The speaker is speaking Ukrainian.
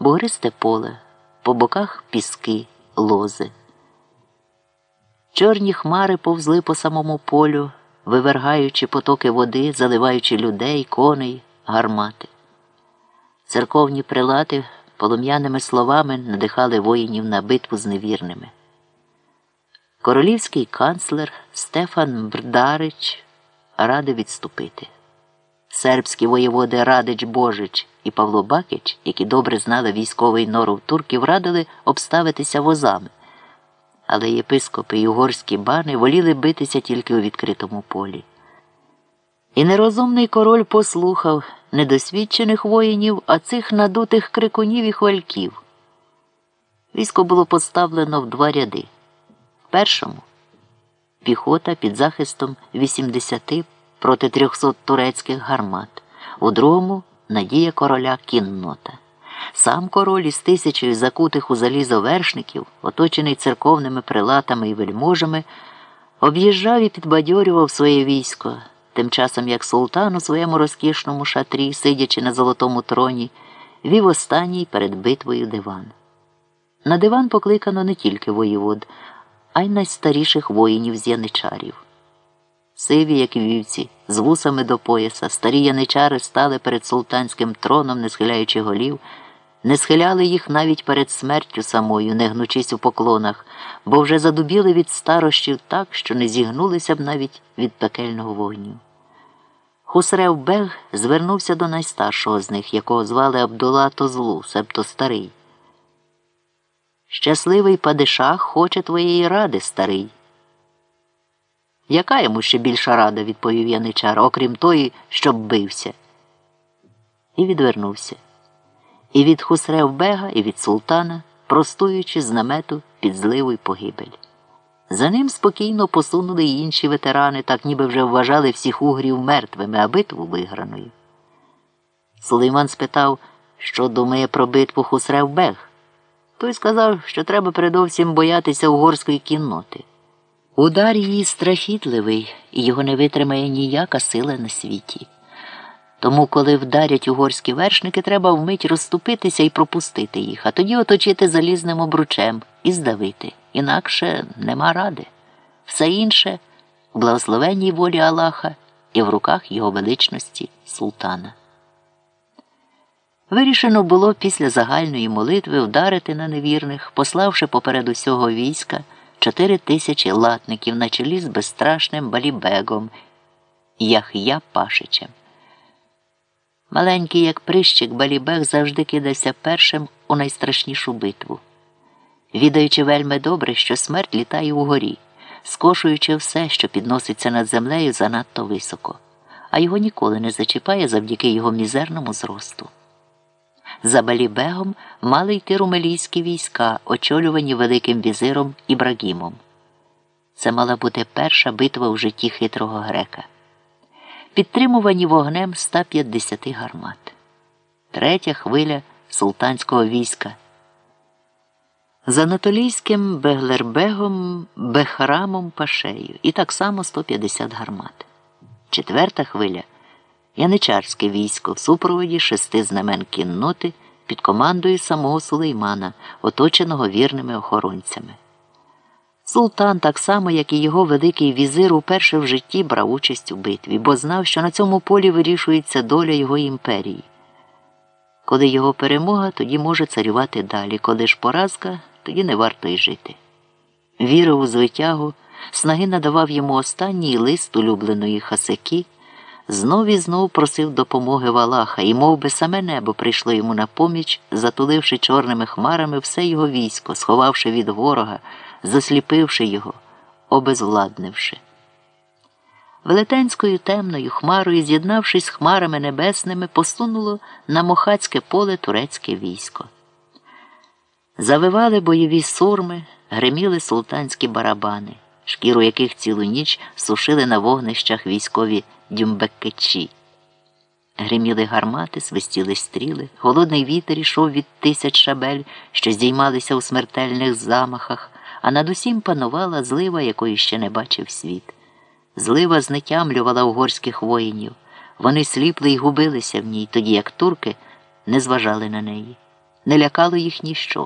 бугристе поле, по боках піски, лози. Чорні хмари повзли по самому полю, вивергаючи потоки води, заливаючи людей, коней, гармати. Церковні прилати полум'яними словами надихали воїнів на битву з невірними. Королівський канцлер Стефан Брдарич радив відступити. Сербські воєводи Радич Божич і Павло Бакич, які добре знали військовий норов турків, радили обставитися возами, але єпископи і угорські бани воліли битися тільки у відкритому полі. І нерозумний король послухав недосвідчених воїнів, а цих надутих крикунів і хвальків. Військо було поставлено в два ряди. Першому піхота під захистом 80 проти 300 турецьких гармат, у другому надія короля кіннота. Сам король із тисячею закутих у залізо вершників, оточений церковними прилатами і вельможами, об'їжджав і підбадьорював своє військо, тим часом як султан у своєму розкішному шатрі, сидячи на золотому троні, вів останній перед битвою диван. На диван покликано не тільки воєвод, а й найстаріших воїнів з яничарів. Сиві, як вівці, з вусами до пояса, старі яничари стали перед султанським троном, не схиляючи голів, не схиляли їх навіть перед смертю самою, не гнучись у поклонах, бо вже задубіли від старощів так, що не зігнулися б навіть від пекельного вогню. Хусрев Бег звернувся до найстаршого з них, якого звали Абдула Тозлу, себто старий. Щасливий падишах хоче твоєї ради, старий. Яка йому ще більша рада, відповів яничар, окрім тої, щоб бився. І відвернувся. І від Хусревбега, і від султана, простуючи з намету під зливу й погибель. За ним спокійно посунули й інші ветерани, так ніби вже вважали всіх угрів мертвими, а битву виграною. Сулейман спитав, що думає про битву Хусревбег. Той сказав, що треба передовсім боятися угорської кінноти. Удар її страхітливий, і його не витримає ніяка сила на світі. Тому, коли вдарять угорські вершники, треба вмить розступитися і пропустити їх, а тоді оточити залізним обручем і здавити. Інакше нема ради. Все інше в благословенній волі Аллаха і в руках його величності султана. Вирішено було після загальної молитви вдарити на невірних, пославши поперед усього війська чотири тисячі латників на чолі з безстрашним балібегом Ях'я Пашичем. Маленький, як прищик, балібег завжди кидався першим у найстрашнішу битву, відаючи вельми добре, що смерть літає угорі, скошуючи все, що підноситься над землею занадто високо, а його ніколи не зачіпає завдяки його мізерному зросту. За Балібегом мали йти румелійські війська, очолювані Великим візиром Ібрагімом. Це мала бути перша битва у житті хитрого грека, підтримувані вогнем 150 гармат, третя хвиля султанського війська. За Анатолійським Беглербегом Бехрамом Пашею і так само 150 гармат. Четверта хвиля яничарське військо в супроводі шести знамен кінноти під командою самого Сулеймана, оточеного вірними охоронцями. Султан, так само, як і його великий візир, уперше в житті брав участь у битві, бо знав, що на цьому полі вирішується доля його імперії. Коли його перемога, тоді може царювати далі, коли ж поразка, тоді не варто й жити. Вірив у звитягу, снаги надавав йому останній лист улюбленої хасики знов і знов просив допомоги Валаха, і мов би, саме небо прийшло йому на поміч, затуливши чорними хмарами все його військо, сховавши від ворога, засліпивши його, обезвладнивши. Велетенською темною хмарою, з'єднавшись з хмарами небесними, посунуло на мохацьке поле турецьке військо. Завивали бойові сурми, гриміли султанські барабани, шкіру яких цілу ніч сушили на вогнищах військові дюмбеккечі. Гриміли гармати, свистіли стріли, холодний вітер ішов від тисяч шабель, що здіймалися у смертельних замахах, а над усім панувала злива, якої ще не бачив світ. Злива знетямлювала угорських воїнів. Вони сліпли й губилися в ній, тоді як турки не зважали на неї. Не лякало їх ніщо.